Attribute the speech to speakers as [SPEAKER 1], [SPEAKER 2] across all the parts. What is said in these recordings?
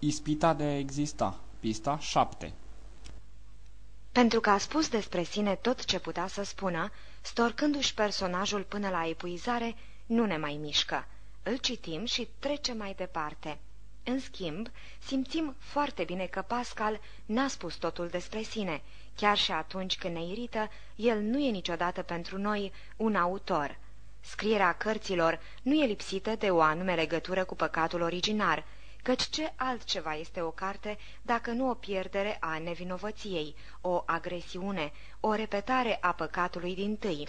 [SPEAKER 1] Ispita de a exista. Pista 7
[SPEAKER 2] Pentru că a spus despre sine tot ce putea să spună, storcându-și personajul până la epuizare, nu ne mai mișcă. Îl citim și trecem mai departe. În schimb, simțim foarte bine că Pascal n-a spus totul despre sine. Chiar și atunci când ne irită, el nu e niciodată pentru noi un autor. Scrierea cărților nu e lipsită de o anume legătură cu păcatul originar, căci ce altceva este o carte dacă nu o pierdere a nevinovăției, o agresiune, o repetare a păcatului din tâi.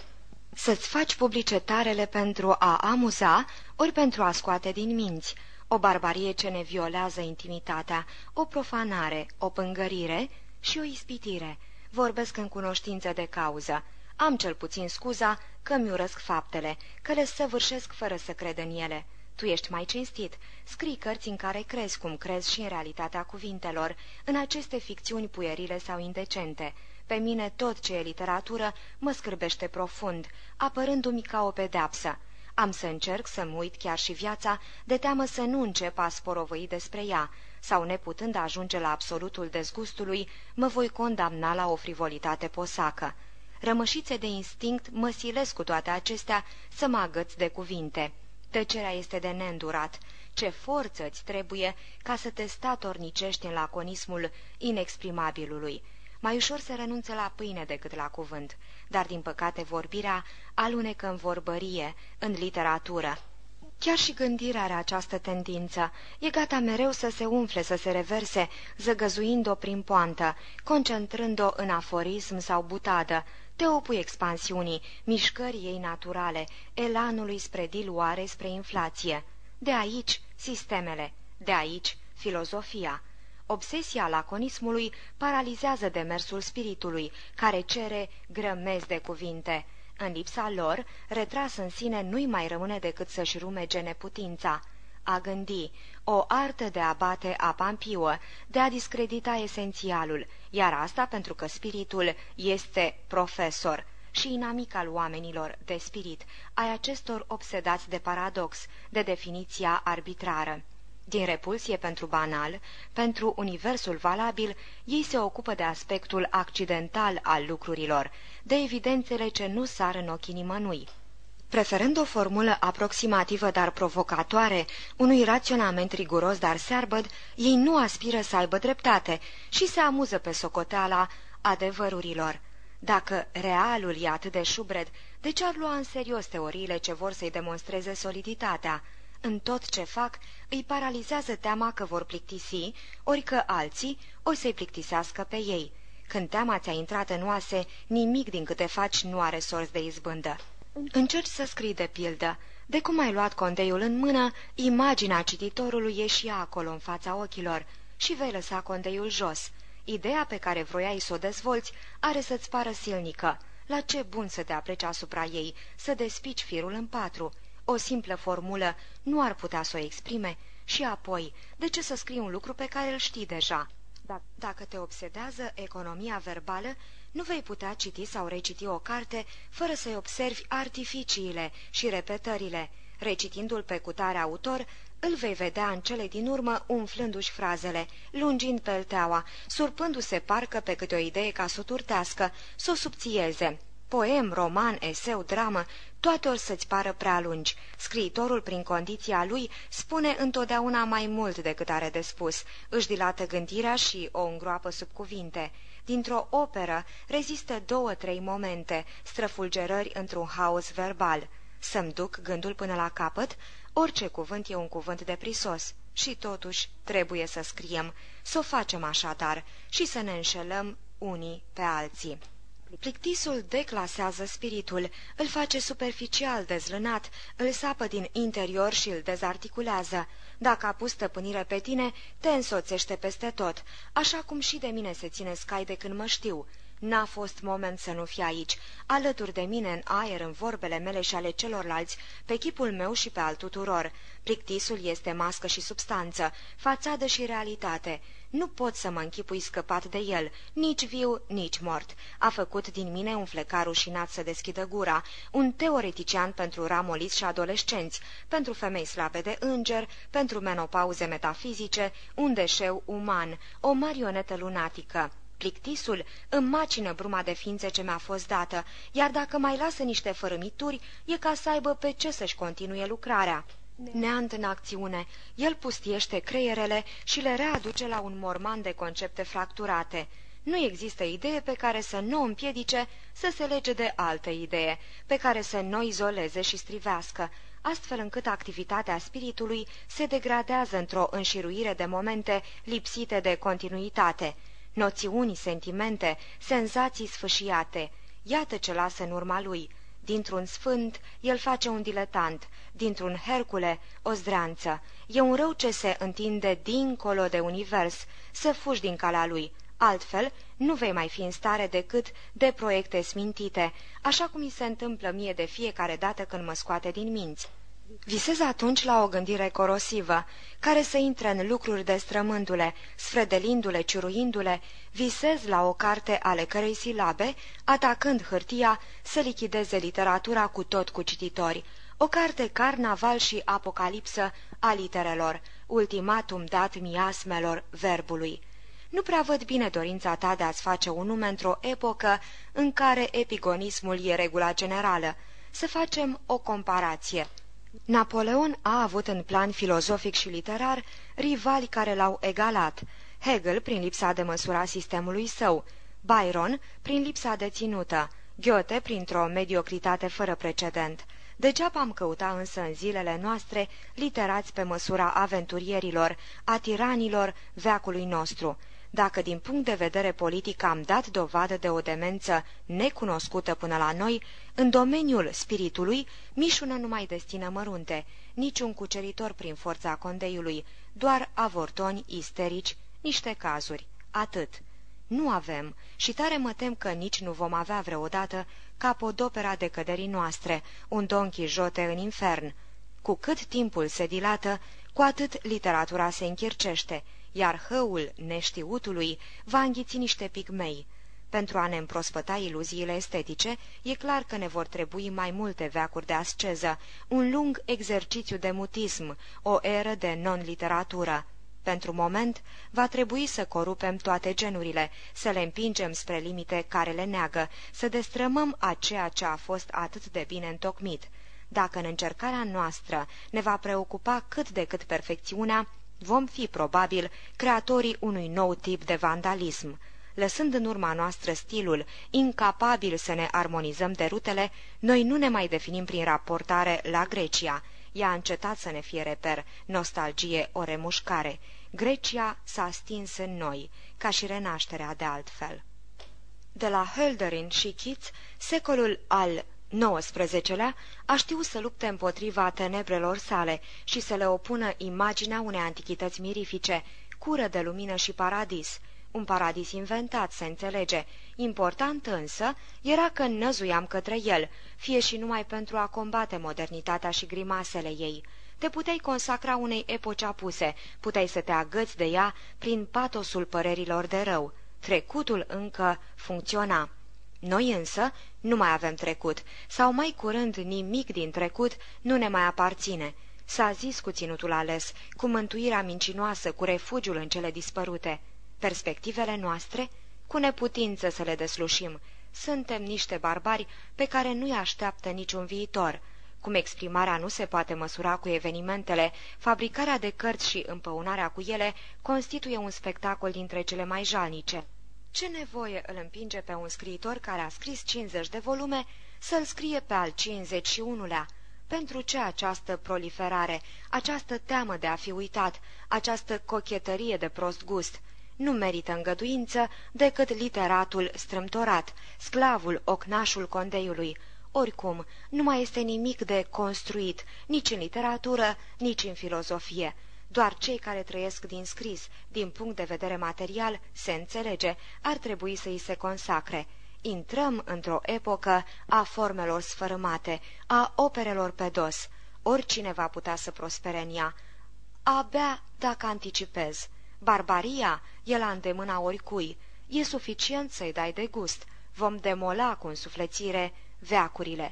[SPEAKER 2] Să-ți faci publice tarele pentru a amuza, ori pentru a scoate din minți, o barbarie ce ne violează intimitatea, o profanare, o pângărire și o ispitire. Vorbesc în cunoștință de cauză. Am cel puțin scuza că mi urăsc faptele, că le săvârșesc fără să cred în ele. Tu ești mai cinstit, scrii cărți în care crezi cum crezi și în realitatea cuvintelor, în aceste ficțiuni puierile sau indecente. Pe mine tot ce e literatură mă scârbește profund, apărându-mi ca o pedeapsă. Am să încerc să-mi uit chiar și viața, de teamă să nu încep a sporovăi despre ea, sau neputând ajunge la absolutul dezgustului, mă voi condamna la o frivolitate posacă. Rămășițe de instinct mă silesc cu toate acestea să mă agăț de cuvinte. Tăcerea este de neîndurat. Ce forță îți trebuie ca să te statornicești în laconismul inexprimabilului. Mai ușor se renunță la pâine decât la cuvânt, dar din păcate vorbirea alunecă în vorbărie, în literatură. Chiar și gândirea are această tendință. E gata mereu să se umfle, să se reverse, zăgăzuind-o prin poantă, concentrând-o în aforism sau butadă, te opui expansiunii, mișcării ei naturale, elanului spre diluare, spre inflație. De aici sistemele, de aici filozofia. Obsesia laconismului paralizează demersul spiritului, care cere grămezi de cuvinte. În lipsa lor, retras în sine nu-i mai rămâne decât să-și rumege neputința. A gândi, o artă de a bate apa în piuă, de a discredita esențialul, iar asta pentru că spiritul este profesor și inamic al oamenilor de spirit, ai acestor obsedați de paradox, de definiția arbitrară. Din repulsie pentru banal, pentru universul valabil, ei se ocupă de aspectul accidental al lucrurilor, de evidențele ce nu sar în ochii nimănui. Preferând o formulă aproximativă, dar provocatoare, unui raționament riguros, dar searbăd, ei nu aspiră să aibă dreptate și se amuză pe socoteala adevărurilor. Dacă realul e atât de șubred, de ce ar lua în serios teoriile ce vor să-i demonstreze soliditatea? În tot ce fac, îi paralizează teama că vor plictisi, ori că alții o să-i plictisească pe ei. Când teama ți-a intrat în oase, nimic din câte faci nu are sorți de izbândă. Încerci să scrii de pildă. De cum ai luat condeiul în mână, imaginea cititorului e și acolo în fața ochilor și vei lăsa condeiul jos. Ideea pe care vroiai să o dezvolți are să-ți pară silnică. La ce bun să te apleci asupra ei, să despici firul în patru. O simplă formulă nu ar putea să o exprime și apoi, de ce să scrii un lucru pe care îl știi deja? Dacă te obsedează economia verbală, nu vei putea citi sau reciti o carte fără să-i observi artificiile și repetările. Recitindu-l pe cutare autor, îl vei vedea în cele din urmă umflându-și frazele, lungind pelteaua, surpându-se parcă pe câte o idee ca să o turtească, să o subțieze. Poem, roman, eseu, dramă, toate or să-ți pară prea lungi. Scriitorul, prin condiția lui, spune întotdeauna mai mult decât are de spus, își dilată gândirea și o îngroapă sub cuvinte. Dintr-o operă rezistă două-trei momente, străfulgerări într-un haos verbal. Să-mi duc gândul până la capăt? Orice cuvânt e un cuvânt de prisos. Și totuși trebuie să scriem, să o facem așadar și să ne înșelăm unii pe alții. Plictisul declasează spiritul, îl face superficial dezlânat, îl sapă din interior și îl dezarticulează. Dacă a pus stăpânire pe tine, te însoțește peste tot, așa cum și de mine se ține scai de când mă știu. N-a fost moment să nu fie aici, alături de mine în aer, în vorbele mele și ale celorlalți, pe chipul meu și pe al tuturor. Plictisul este mască și substanță, fațadă și realitate. Nu pot să mă închipui scăpat de el, nici viu, nici mort. A făcut din mine un flecar rușinat să deschidă gura, un teoretician pentru ramoliți și adolescenți, pentru femei slabe de înger, pentru menopauze metafizice, un deșeu uman, o marionetă lunatică. Plictisul îmi macină bruma de ființe ce mi-a fost dată, iar dacă mai lasă niște fărâmituri, e ca să aibă pe ce să-și continue lucrarea. Neant în acțiune, el pustiește creierele și le readuce la un morman de concepte fracturate. Nu există idee pe care să nu o împiedice să se lege de altă idee, pe care să nu izoleze și strivească, astfel încât activitatea spiritului se degradează într-o înșiruire de momente lipsite de continuitate – noțiuni, sentimente, senzații sfâșiate. Iată ce lasă în urma lui. Dintr-un sfânt, el face un diletant, dintr-un Hercule, o zdreanță. E un rău ce se întinde dincolo de univers, să fugi din calea lui. Altfel, nu vei mai fi în stare decât de proiecte smintite, așa cum mi se întâmplă mie de fiecare dată când mă scoate din minți. Visez atunci la o gândire corosivă, care să intre în lucruri destrămându-le, sfredelindu-le, ciuruindu-le, visez la o carte ale cărei silabe, atacând hârtia, să lichideze literatura cu tot cu cititori, o carte carnaval și apocalipsă a literelor, ultimatum dat miasmelor verbului. Nu prea văd bine dorința ta de a-ți face un nume într-o epocă în care epigonismul e regula generală. Să facem o comparație. Napoleon a avut în plan filozofic și literar rivali care l-au egalat, Hegel prin lipsa de măsura sistemului său, Byron prin lipsa de ținută, Goethe printr-o mediocritate fără precedent. Degeaba am căuta însă în zilele noastre literați pe măsura aventurierilor, a tiranilor veacului nostru, dacă din punct de vedere politic am dat dovadă de o demență necunoscută până la noi, în domeniul spiritului mișună numai destină mărunte, niciun cuceritor prin forța condeiului, doar avortoni isterici, niște cazuri, atât. Nu avem și tare mă tem că nici nu vom avea vreodată capodopera decăderii noastre, un Don Quixote în infern. Cu cât timpul se dilată, cu atât literatura se închircește, iar hăul neștiutului va înghiți niște pigmei. Pentru a ne împrospăta iluziile estetice, e clar că ne vor trebui mai multe veacuri de asceză, un lung exercițiu de mutism, o eră de non-literatură. Pentru moment, va trebui să corupem toate genurile, să le împingem spre limite care le neagă, să destrămăm a ceea ce a fost atât de bine întocmit. Dacă în încercarea noastră ne va preocupa cât de cât perfecțiunea, vom fi probabil creatorii unui nou tip de vandalism. Lăsând în urma noastră stilul, incapabil să ne armonizăm de rutele, noi nu ne mai definim prin raportare la Grecia. Ea a încetat să ne fie reper, nostalgie, o remușcare. Grecia s-a stins în noi, ca și renașterea de altfel. De la Hölderin și Kitz, secolul al 19-lea a știut să lupte împotriva tenebrelor sale și să le opună imaginea unei antichități mirifice, cură de lumină și paradis, un paradis inventat, se înțelege. Important însă era că năzuiam către el, fie și numai pentru a combate modernitatea și grimasele ei. Te puteai consacra unei epoci apuse, puteai să te agăți de ea prin patosul părerilor de rău. Trecutul încă funcționa. Noi însă nu mai avem trecut, sau mai curând nimic din trecut nu ne mai aparține. S-a zis cu ținutul ales, cu mântuirea mincinoasă, cu refugiul în cele dispărute. Perspectivele noastre? Cu neputință să le deslușim. Suntem niște barbari pe care nu-i așteaptă niciun viitor. Cum exprimarea nu se poate măsura cu evenimentele, fabricarea de cărți și împăunarea cu ele constituie un spectacol dintre cele mai jalnice. Ce nevoie îl împinge pe un scriitor care a scris 50 de volume să-l scrie pe al 51-lea? Pentru ce această proliferare, această teamă de a fi uitat, această cochetărie de prost gust? Nu merită îngăduință decât literatul strâmtorat, sclavul, ocnașul condeiului. Oricum, nu mai este nimic de construit, nici în literatură, nici în filozofie. Doar cei care trăiesc din scris, din punct de vedere material, se înțelege, ar trebui să îi se consacre. Intrăm într-o epocă a formelor sfărâmate, a operelor pe dos. Oricine va putea să prospere în ea. Abia dacă anticipez. Barbaria e la îndemâna oricui. E suficient să-i dai de gust. Vom demola cu însuflețire veacurile.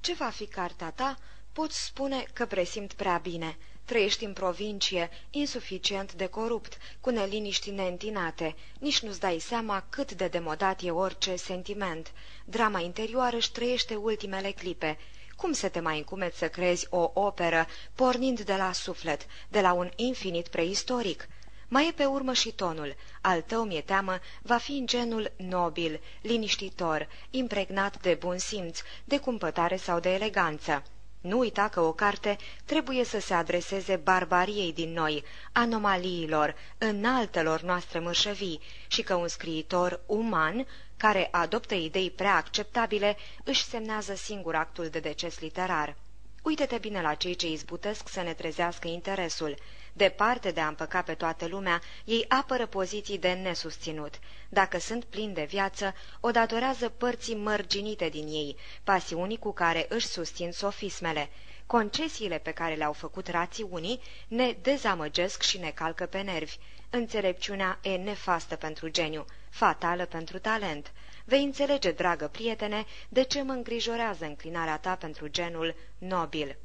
[SPEAKER 2] Ce va fi cartea ta? Poți spune că presimt prea bine. Trăiești în provincie, insuficient de corupt, cu neliniști neîntinate. Nici nu-ți dai seama cât de demodat e orice sentiment. Drama interioară își trăiește ultimele clipe. Cum să te mai încumeți să crezi o operă, pornind de la suflet, de la un infinit preistoric? Mai e pe urmă și tonul. Al tău, mi-e teamă, va fi în genul nobil, liniștitor, impregnat de bun simț, de cumpătare sau de eleganță. Nu uita că o carte trebuie să se adreseze barbariei din noi, anomaliilor, înaltelor noastre mărșăvii și că un scriitor uman, care adoptă idei prea acceptabile, își semnează singur actul de deces literar. Uită-te bine la cei ce izbutesc să ne trezească interesul. Departe de a împăca pe toată lumea, ei apără poziții de nesusținut. Dacă sunt plini de viață, o datorează părții mărginite din ei, pasiunii cu care își susțin sofismele. Concesiile pe care le-au făcut rațiunii ne dezamăgesc și ne calcă pe nervi. Înțelepciunea e nefastă pentru geniu, fatală pentru talent. Vei înțelege, dragă prietene, de ce mă îngrijorează înclinarea ta pentru genul nobil.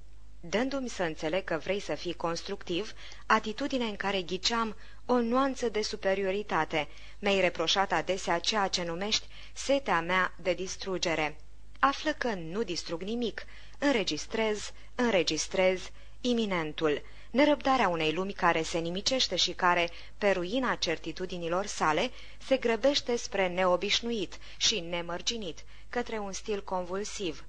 [SPEAKER 2] Dându-mi să înțeleg că vrei să fii constructiv, atitudine în care ghiceam o nuanță de superioritate, mi-ai reproșat adesea ceea ce numești setea mea de distrugere. Află că nu distrug nimic, înregistrez, înregistrez, iminentul, nerăbdarea unei lumi care se nimicește și care, pe ruina certitudinilor sale, se grăbește spre neobișnuit și nemărginit, către un stil convulsiv.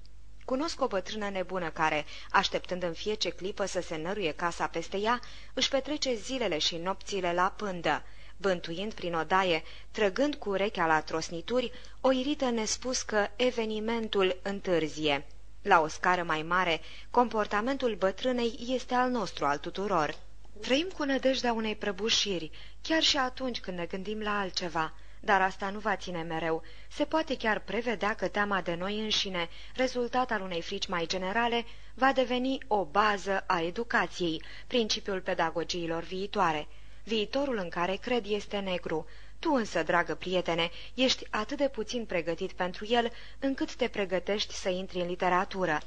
[SPEAKER 2] Cunosc o bătrână nebună care, așteptând în fiece clipă să se năruie casa peste ea, își petrece zilele și nopțile la pândă, bântuind prin odaie, trăgând cu urechea la trosnituri, o irită nespus că evenimentul întârzie. La o scară mai mare, comportamentul bătrânei este al nostru, al tuturor. Trăim cu nădejdea unei prăbușiri, chiar și atunci când ne gândim la altceva – dar asta nu va ține mereu. Se poate chiar prevedea că teama de noi înșine, rezultat al unei frici mai generale, va deveni o bază a educației, principiul pedagogiilor viitoare. Viitorul în care cred este negru. Tu însă, dragă prietene, ești atât de puțin pregătit pentru el, încât te pregătești să intri în literatură.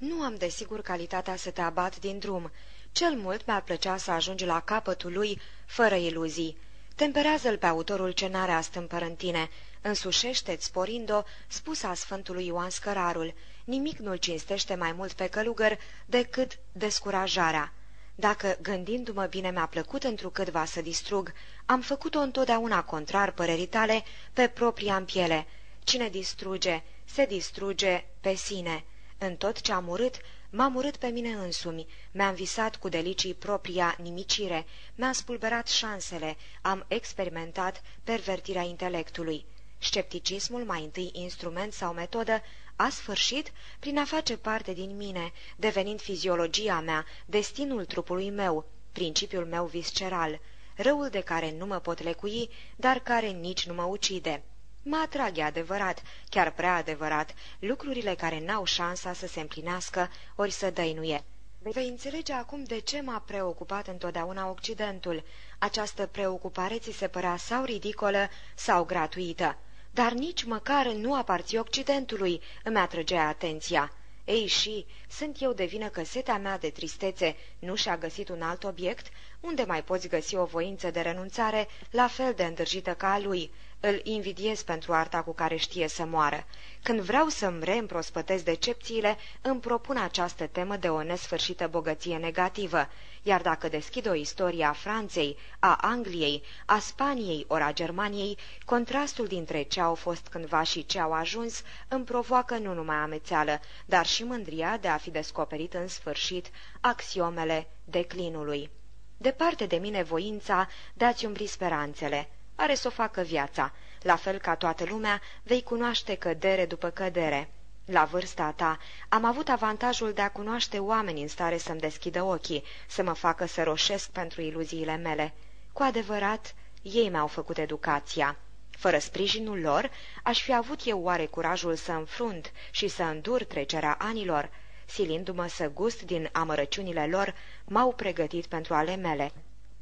[SPEAKER 2] Nu am desigur calitatea să te abat din drum. Cel mult mi-ar plăcea să ajungi la capătul lui, fără iluzii. Temperează-l pe autorul ce n-are astâmpăr în tine, însușește-ți sporind-o, spusa Sfântului Ioan Scărarul, nimic nu-l cinstește mai mult pe călugăr decât descurajarea. Dacă, gândindu-mă bine, mi-a plăcut întrucâtva să distrug, am făcut-o întotdeauna contrar părerii tale pe propria în piele. Cine distruge, se distruge pe sine. În tot ce am urât, M-am urât pe mine însumi, mi-am visat cu delicii propria nimicire, mi-am spulberat șansele, am experimentat pervertirea intelectului. Scepticismul, mai întâi instrument sau metodă, a sfârșit prin a face parte din mine, devenind fiziologia mea, destinul trupului meu, principiul meu visceral, răul de care nu mă pot lecui, dar care nici nu mă ucide. Mă atrag, adevărat, chiar prea adevărat, lucrurile care n-au șansa să se împlinească ori să dăinuie. Vei înțelege acum de ce m-a preocupat întotdeauna Occidentul. Această preocupare ți se părea sau ridicolă sau gratuită, dar nici măcar nu aparții Occidentului, îmi atrăgea atenția. Ei și, sunt eu de vină că setea mea de tristețe nu și-a găsit un alt obiect? Unde mai poți găsi o voință de renunțare la fel de îndrăjită ca a lui? Îl invidiez pentru arta cu care știe să moară. Când vreau să-mi reîmprospătez decepțiile, îmi propun această temă de o nesfârșită bogăție negativă, iar dacă deschid o istorie a Franței, a Angliei, a Spaniei ori a Germaniei, contrastul dintre ce au fost cândva și ce au ajuns îmi provoacă nu numai amețeală, dar și mândria de a fi descoperit în sfârșit axiomele declinului. Departe de mine voința de a-ți umbri speranțele are să o facă viața. La fel ca toată lumea, vei cunoaște cădere după cădere. La vârsta ta am avut avantajul de a cunoaște oameni în stare să-mi deschidă ochii, să mă facă să roșesc pentru iluziile mele. Cu adevărat, ei mi-au făcut educația. Fără sprijinul lor, aș fi avut eu oare curajul să înfrunt și să îndur trecerea anilor, silindu-mă să gust din amărăciunile lor, m-au pregătit pentru ale mele.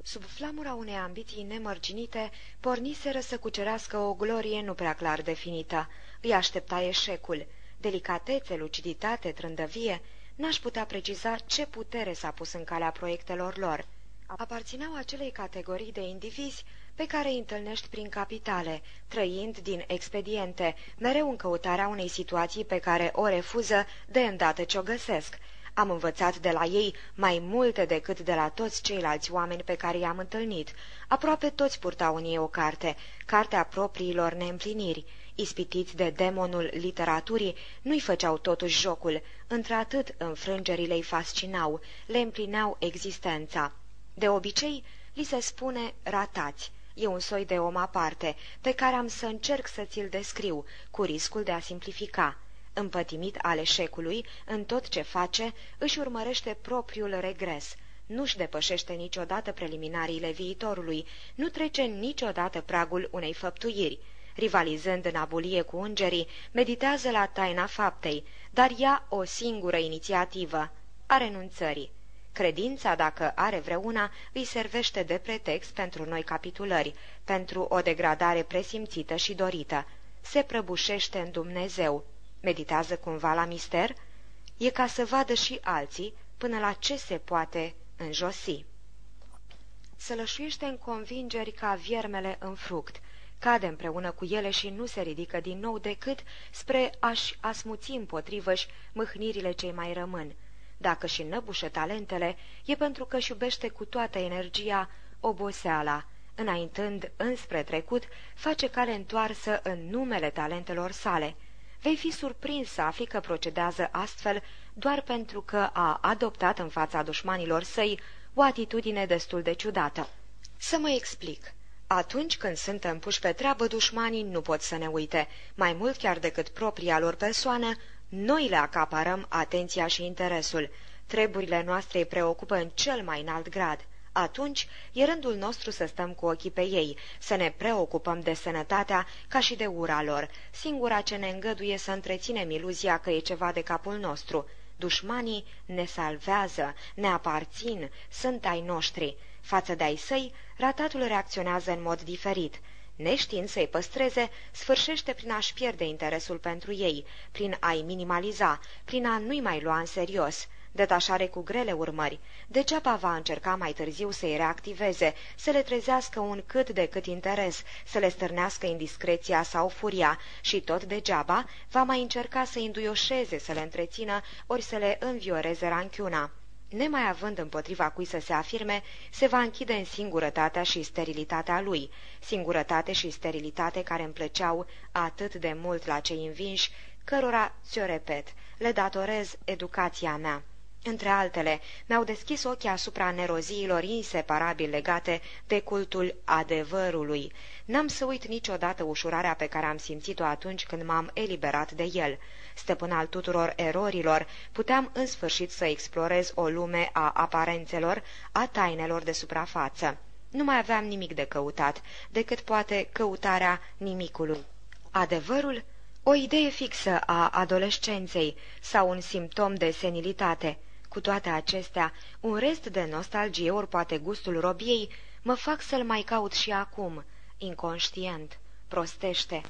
[SPEAKER 2] Sub flamura unei ambiții nemărginite, porniseră să cucerească o glorie nu prea clar definită. Îi aștepta eșecul. Delicatețe, luciditate, trândăvie, n-aș putea preciza ce putere s-a pus în calea proiectelor lor. Aparțineau acelei categorii de indivizi pe care îi întâlnești prin capitale, trăind din expediente, mereu în căutarea unei situații pe care o refuză de îndată ce o găsesc. Am învățat de la ei mai multe decât de la toți ceilalți oameni pe care i-am întâlnit. Aproape toți purtau în ei o carte, cartea propriilor neîmpliniri. Ispitiți de demonul literaturii, nu-i făceau totuși jocul, într-atât înfrângerile îi fascinau, le împlineau existența. De obicei, li se spune ratați. E un soi de om aparte, pe care am să încerc să ți-l descriu, cu riscul de a simplifica. Împătimit al eșecului, în tot ce face, își urmărește propriul regres. Nu-și depășește niciodată preliminariile viitorului, nu trece niciodată pragul unei făptuiri. Rivalizând în abulie cu îngerii, meditează la taina faptei, dar ia o singură inițiativă, a renunțării. Credința, dacă are vreuna, îi servește de pretext pentru noi capitulări, pentru o degradare presimțită și dorită. Se prăbușește în Dumnezeu. Meditează cumva la mister? E ca să vadă și alții până la ce se poate înjosi. Sălășuiește în convingeri ca viermele în fruct, cade împreună cu ele și nu se ridică din nou decât spre a-și asmuți împotrivă-și mâhnirile cei mai rămân. Dacă și năbușă talentele, e pentru că își iubește cu toată energia oboseala. Înaintând înspre trecut, face cale întoarsă în numele talentelor sale. Vei fi surprins să afli că procedează astfel doar pentru că a adoptat în fața dușmanilor săi o atitudine destul de ciudată. Să mă explic. Atunci când suntem puși pe treabă, dușmanii nu pot să ne uite. Mai mult chiar decât propria lor persoană, noi le acaparăm atenția și interesul. Treburile noastre îi preocupă în cel mai înalt grad. Atunci e rândul nostru să stăm cu ochii pe ei, să ne preocupăm de sănătatea ca și de ura lor, singura ce ne îngăduie să întreținem iluzia că e ceva de capul nostru. Dușmanii ne salvează, ne aparțin, sunt ai noștri. Față de ai săi, ratatul reacționează în mod diferit. Neștiind să-i păstreze, sfârșește prin a-și pierde interesul pentru ei, prin a-i minimaliza, prin a nu-i mai lua în serios. Detașare cu grele urmări. Degeaba va încerca mai târziu să-i reactiveze, să le trezească un cât de cât interes, să le stârnească indiscreția sau furia și tot degeaba va mai încerca să-i înduioșeze, să le întrețină, ori să le învioreze ranchiuna nemai având împotriva cui să se afirme, se va închide în singurătatea și sterilitatea lui, singurătate și sterilitate care îmi plăceau atât de mult la cei învinși, cărora, ți-o repet, le datorez educația mea. Între altele, mi-au deschis ochii asupra neroziilor inseparabil legate de cultul adevărului. N-am să uit niciodată ușurarea pe care am simțit-o atunci când m-am eliberat de el. Stăpân al tuturor erorilor, puteam în sfârșit să explorez o lume a aparențelor, a tainelor de suprafață. Nu mai aveam nimic de căutat, decât poate căutarea nimicului. Adevărul? O idee fixă a adolescenței sau un simptom de senilitate – cu toate acestea, un rest de nostalgie, ori poate gustul robiei, mă fac să-l mai caut și acum, inconștient, prostește.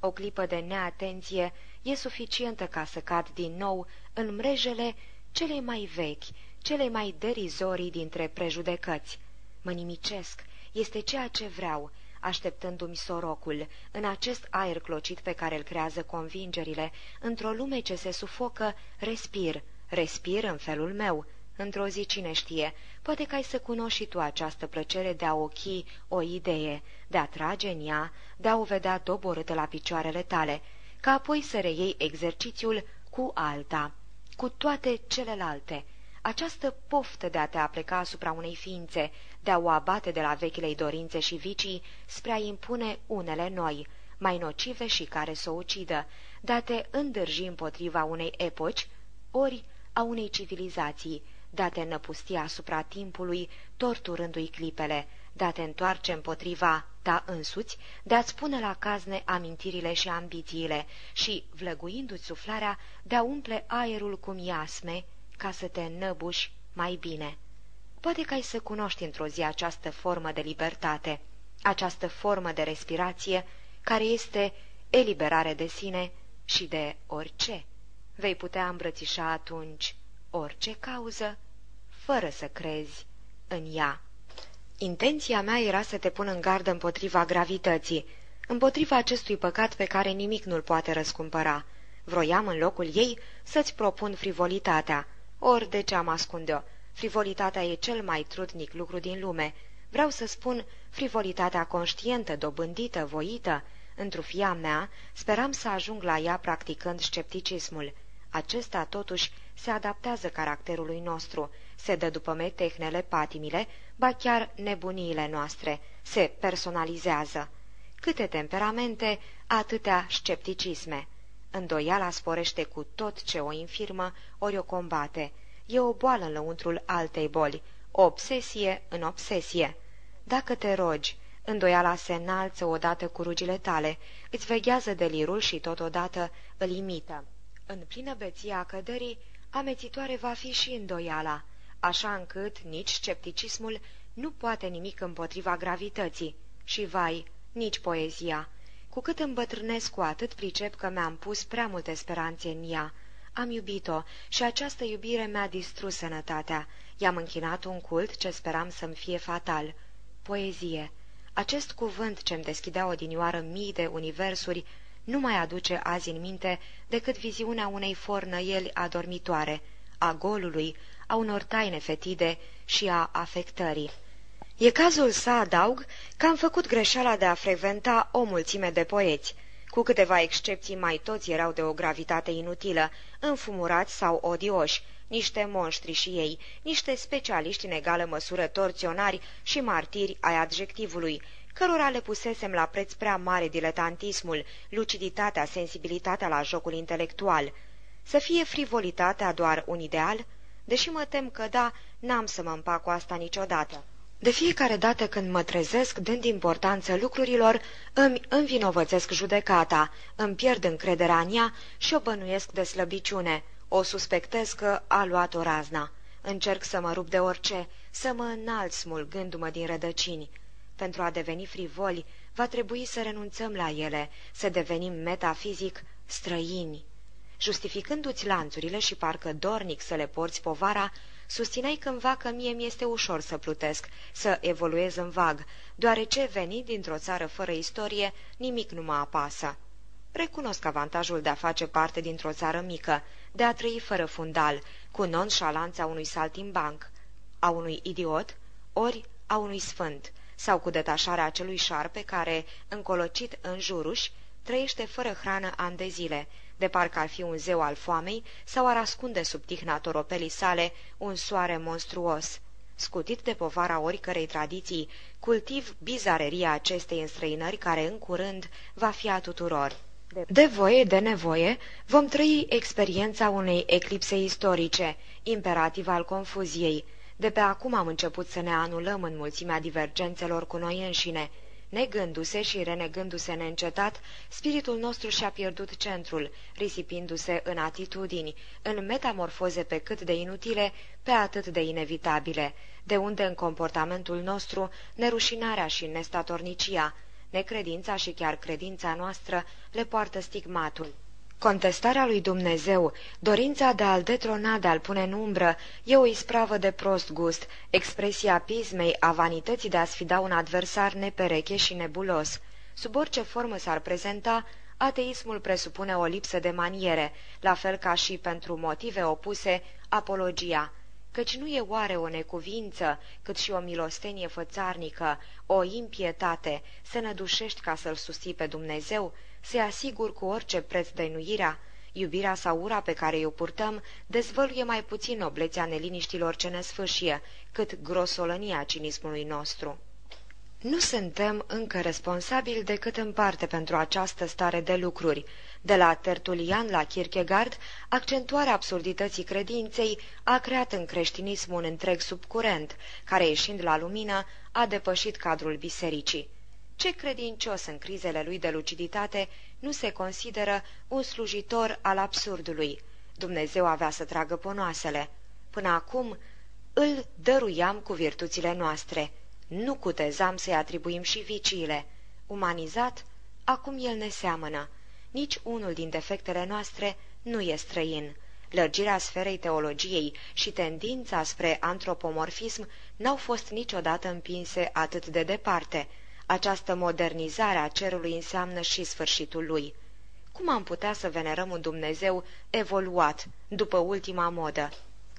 [SPEAKER 2] O clipă de neatenție e suficientă ca să cad din nou în mrejele cele mai vechi, cele mai derizorii dintre prejudecăți. Mă nimicesc, este ceea ce vreau, așteptându-mi sorocul, în acest aer clocit pe care îl creează convingerile, într-o lume ce se sufocă, respir, Respir în felul meu. Într-o zi cine știe, poate că ai să cunoști și tu această plăcere de a ochi o idee, de a trage în ea, de a o vedea doborâtă la picioarele tale, ca apoi să reiei exercițiul cu alta, cu toate celelalte. Această poftă de a te apleca asupra unei ființe, de a o abate de la vechile dorințe și vicii, spre a impune unele noi, mai nocive și care să o ucidă, de a te îndârji împotriva unei epoci, ori a unei civilizații, de a te năpusti asupra timpului, torturându-i clipele, de a te întoarce împotriva ta însuți, de a-ți pune la cazne amintirile și ambițiile și, vlăguindu-ți suflarea, de a umple aerul cu miasme ca să te năbuși mai bine. Poate că ai să cunoști într-o zi această formă de libertate, această formă de respirație, care este eliberare de sine și de orice. Vei putea îmbrățișa atunci orice cauză, fără să crezi în ea. Intenția mea era să te pun în gardă împotriva gravității, împotriva acestui păcat pe care nimic nu-l poate răscumpăra. Vroiam în locul ei să-ți propun frivolitatea, ori de ce am ascunde-o. Frivolitatea e cel mai trudnic lucru din lume. Vreau să spun frivolitatea conștientă, dobândită, voită. Într-o fia mea, speram să ajung la ea practicând scepticismul. Acesta, totuși, se adaptează caracterului nostru, se dă după metehnele, patimile, ba chiar nebuniile noastre, se personalizează. Câte temperamente, atâtea scepticisme. Îndoiala sporește cu tot ce o infirmă, ori o combate. E o boală în lăuntrul altei boli, o obsesie în obsesie. Dacă te rogi, îndoiala se înalță odată cu rugile tale, îți veghează delirul și totodată îl imită. În plină beție a căderii, amețitoare va fi și îndoiala, așa încât nici scepticismul nu poate nimic împotriva gravității și, vai, nici poezia. Cu cât îmbătrânesc, cu atât pricep că mi-am pus prea multe speranțe în ea. Am iubit-o și această iubire mi-a distrus sănătatea. I-am închinat un cult ce speram să-mi fie fatal. Poezie. Acest cuvânt ce-mi deschidea odinioară mii de universuri nu mai aduce azi în minte decât viziunea unei fornăieli adormitoare, a golului, a unor taine fetide și a afectării. E cazul să adaug că am făcut greșeala de a frecventa o mulțime de poeți. Cu câteva excepții, mai toți erau de o gravitate inutilă, înfumurați sau odioși, niște monștri și ei, niște specialiști în egală măsură torționari și martiri ai adjectivului, cărora le pusesem la preț prea mare diletantismul, luciditatea, sensibilitatea la jocul intelectual. Să fie frivolitatea doar un ideal? Deși mă tem că da, n-am să mă împac cu asta niciodată. De fiecare dată când mă trezesc, dând importanță lucrurilor, îmi învinovățesc judecata, îmi pierd încrederea în ea și o bănuiesc de slăbiciune. O suspectez că a luat-o razna. Încerc să mă rup de orice, să mă înalt smulgându-mă din rădăcini. Pentru a deveni frivoli, va trebui să renunțăm la ele, să devenim metafizic străini. Justificându-ți lanțurile și parcă dornic să le porți povara, susțineai cândva că mie mi-este ușor să plutesc, să evoluez în vag, deoarece veni dintr-o țară fără istorie, nimic nu mă apasă. Recunosc avantajul de a face parte dintr-o țară mică, de a trăi fără fundal, cu nonșalanța unui saltimbanc, a unui idiot, ori a unui sfânt, sau cu detașarea acelui șarpe care, încolocit în juruși, trăiește fără hrană ani de zile, de parcă ar fi un zeu al foamei sau ar ascunde sub tihna toropelii sale un soare monstruos. Scutit de povara oricărei tradiții, cultiv bizareria acestei înstrăinări care în curând va fi a tuturor. De voie, de nevoie, vom trăi experiența unei eclipse istorice, imperativ al confuziei. De pe acum am început să ne anulăm în mulțimea divergențelor cu noi înșine, Negându-se și renegându-se neîncetat, spiritul nostru și-a pierdut centrul, risipindu-se în atitudini, în metamorfoze pe cât de inutile, pe atât de inevitabile, de unde în comportamentul nostru nerușinarea și nestatornicia, necredința și chiar credința noastră le poartă stigmatul. Contestarea lui Dumnezeu, dorința de a-l detrona, de a-l pune în umbră, e o ispravă de prost gust, expresia pismei, a vanității de a sfida un adversar nepereche și nebulos. Sub orice formă s-ar prezenta, ateismul presupune o lipsă de maniere, la fel ca și pentru motive opuse, apologia. Căci nu e oare o necuvință, cât și o milostenie fățarnică, o impietate, să ne dușești ca să-L susții pe Dumnezeu, să-i asigur cu orice preț dăinuirea, iubirea sau ura pe care o purtăm dezvăluie mai puțin noblețea neliniștilor ce ne sfâșie, cât grosolănia cinismului nostru. Nu suntem încă responsabili decât în parte pentru această stare de lucruri. De la Tertulian la Kierkegaard, accentuarea absurdității credinței a creat în creștinism un întreg subcurent, care, ieșind la lumină, a depășit cadrul bisericii. Ce credincios în crizele lui de luciditate nu se consideră un slujitor al absurdului? Dumnezeu avea să tragă ponoasele. Până acum îl dăruiam cu virtuțile noastre – nu cutezam să-i atribuim și viciile. Umanizat, acum el ne seamănă. Nici unul din defectele noastre nu e străin. Lărgirea sferei teologiei și tendința spre antropomorfism n-au fost niciodată împinse atât de departe. Această modernizare a cerului înseamnă și sfârșitul lui. Cum am putea să venerăm un Dumnezeu evoluat, după ultima modă?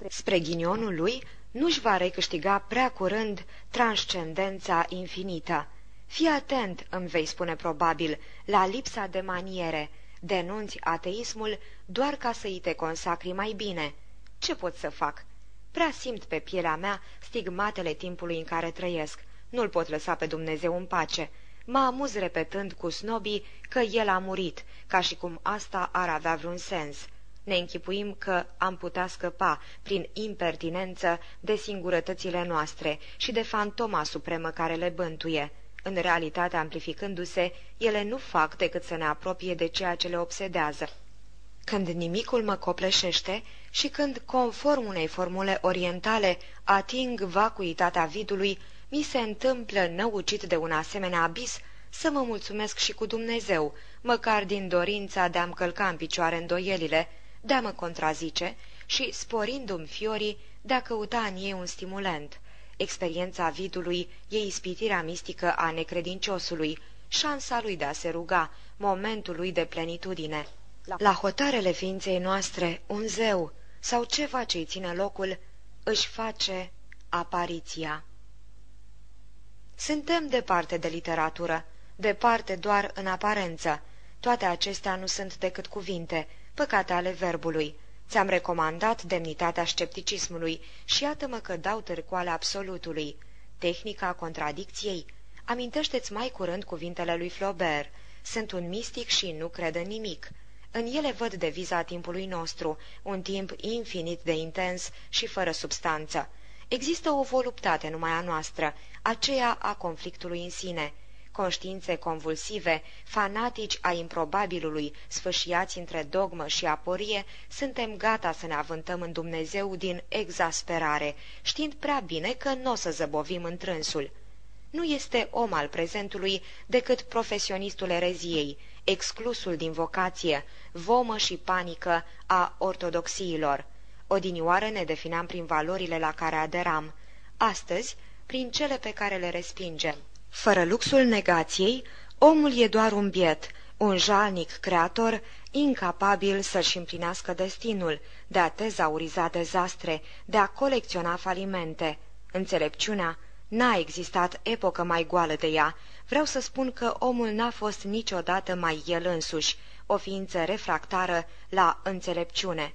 [SPEAKER 2] Spre ghinionul lui, nu-și va recâștiga prea curând transcendența infinită. Fii atent, îmi vei spune probabil, la lipsa de maniere. Denunți ateismul doar ca să-i te consacri mai bine. Ce pot să fac? Prea simt pe pielea mea stigmatele timpului în care trăiesc. Nu-l pot lăsa pe Dumnezeu în pace. Mă amuz repetând cu snobii că el a murit, ca și cum asta ar avea vreun sens. Ne închipuim că am putea scăpa, prin impertinență, de singurătățile noastre și de fantoma supremă care le bântuie. În realitate, amplificându-se, ele nu fac decât să ne apropie de ceea ce le obsedează. Când nimicul mă copleșește și când, conform unei formule orientale, ating vacuitatea vidului, mi se întâmplă, năucit de un asemenea abis, să mă mulțumesc și cu Dumnezeu, măcar din dorința de a-mi călca în picioare îndoielile, de a mă contrazice și, sporindu-mi fiorii, de a căuta în ei un stimulant. Experiența vidului e ispitirea mistică a necredinciosului, șansa lui de a se ruga, momentul lui de plenitudine. La hotarele ființei noastre, un zeu sau ceva ce-i ține locul, își face apariția. Suntem departe de literatură, departe doar în aparență. Toate acestea nu sunt decât cuvinte, păcate ale verbului. Ți-am recomandat demnitatea scepticismului și iată-mă că dau târcoale absolutului. Tehnica contradicției? Amintește-ți mai curând cuvintele lui Flaubert. Sunt un mistic și nu cred în nimic. În ele văd deviza timpului nostru, un timp infinit de intens și fără substanță. Există o voluptate numai a noastră, aceea a conflictului în sine conștiințe convulsive, fanatici a improbabilului, sfâșiați între dogmă și aporie, suntem gata să ne avântăm în Dumnezeu din exasperare, știind prea bine că nu o să zăbovim întrânsul. Nu este om al prezentului decât profesionistul ereziei, exclusul din vocație, vomă și panică a ortodoxiilor. Odinioară ne defineam prin valorile la care aderam, astăzi prin cele pe care le respingem. Fără luxul negației, omul e doar un biet, un jalnic creator, incapabil să-și împlinească destinul, de a tezauriza dezastre, de a colecționa falimente. Înțelepciunea n-a existat epocă mai goală de ea. Vreau să spun că omul n-a fost niciodată mai el însuși, o ființă refractară la înțelepciune.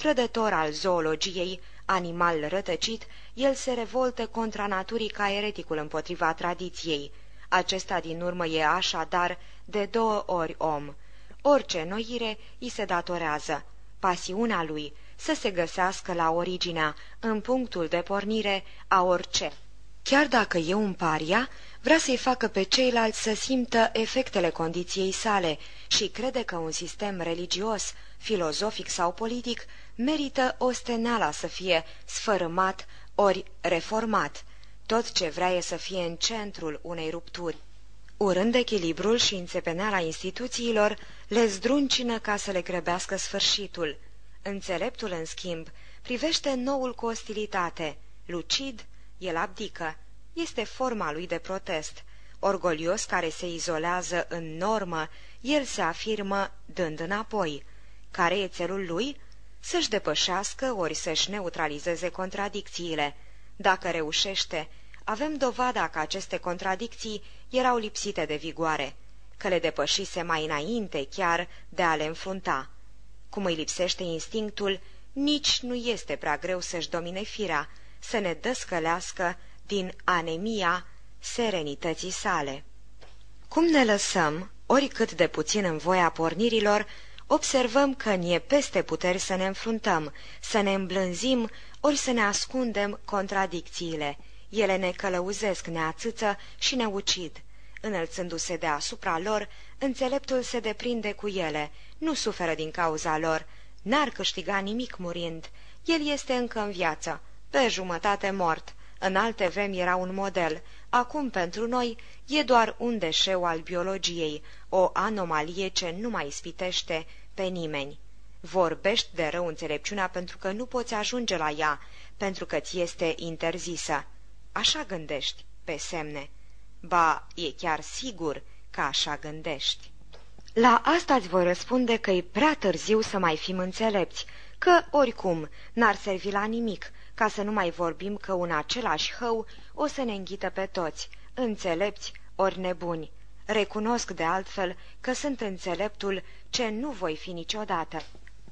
[SPEAKER 2] Trădător al zoologiei, animal rătăcit, el se revoltă contra naturii ca ereticul împotriva tradiției. Acesta din urmă e așadar de două ori om. Orice noire îi se datorează. Pasiunea lui să se găsească la originea, în punctul de pornire a orice. Chiar dacă e un paria, vrea să-i facă pe ceilalți să simtă efectele condiției sale și crede că un sistem religios, filozofic sau politic merită osteneala să fie sfărâmat ori reformat. Tot ce vrea e să fie în centrul unei rupturi. Urând echilibrul și înțepeneala instituțiilor, le zdruncină ca să le grăbească sfârșitul. Înțeleptul, în schimb, privește noul cu ostilitate. Lucid, el abdică. Este forma lui de protest. Orgolios care se izolează în normă, el se afirmă dând înapoi. Care e țelul lui? Să-și depășească ori să-și neutralizeze contradicțiile. Dacă reușește, avem dovada că aceste contradicții erau lipsite de vigoare, că le depășise mai înainte chiar de a le înfrunta. Cum îi lipsește instinctul, nici nu este prea greu să-și domine firea, să ne dăscălească din anemia serenității sale. Cum ne lăsăm, oricât de puțin în voia pornirilor, observăm că ne e peste puteri să ne înfruntăm, să ne îmblânzim, ori să ne ascundem contradicțiile. Ele ne călăuzesc, ne ațâță și ne ucid. Înălțându-se deasupra lor, înțeleptul se deprinde cu ele, nu suferă din cauza lor, n-ar câștiga nimic murind. El este încă în viață, pe jumătate mort. În alte vremi era un model, acum pentru noi e doar un deșeu al biologiei, o anomalie ce nu mai spitește pe nimeni. Vorbești de rău înțelepciunea pentru că nu poți ajunge la ea, pentru că ți este interzisă. Așa gândești, pe semne. Ba, e chiar sigur că așa gândești. La asta îți voi răspunde că e prea târziu să mai fim înțelepți, că, oricum, n-ar servi la nimic, ca să nu mai vorbim că un același hău o să ne înghită pe toți, înțelepți ori nebuni. Recunosc de altfel că sunt înțeleptul ce nu voi fi niciodată.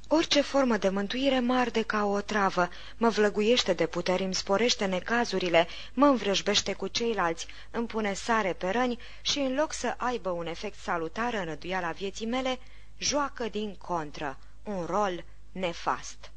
[SPEAKER 2] Orice formă de mântuire mă arde ca o travă, mă vlăguiește de puteri, îmi sporește necazurile, mă învrăjbește cu ceilalți, îmi pune sare pe răni și în loc să aibă un efect salutar în la vieții mele, joacă din contră un rol nefast.